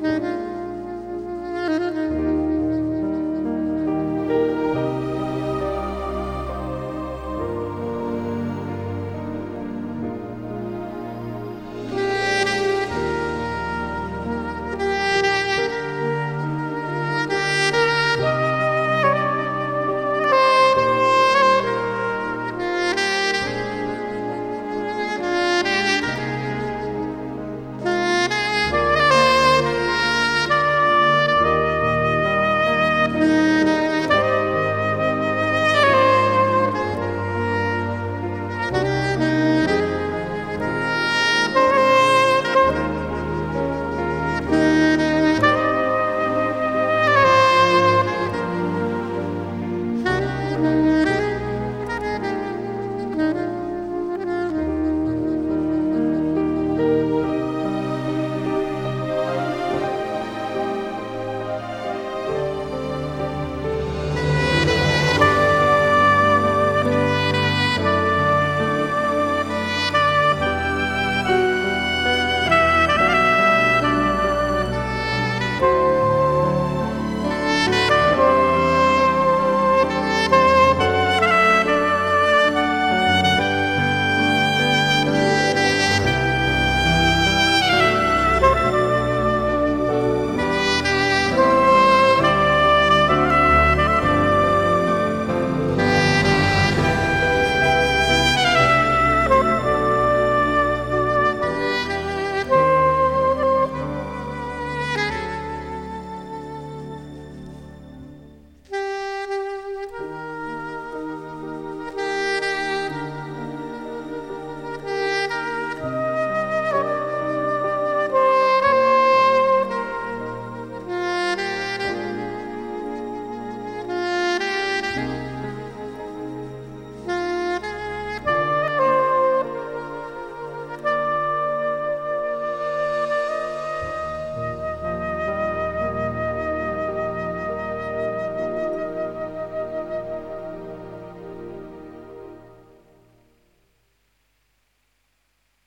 Mm-hmm.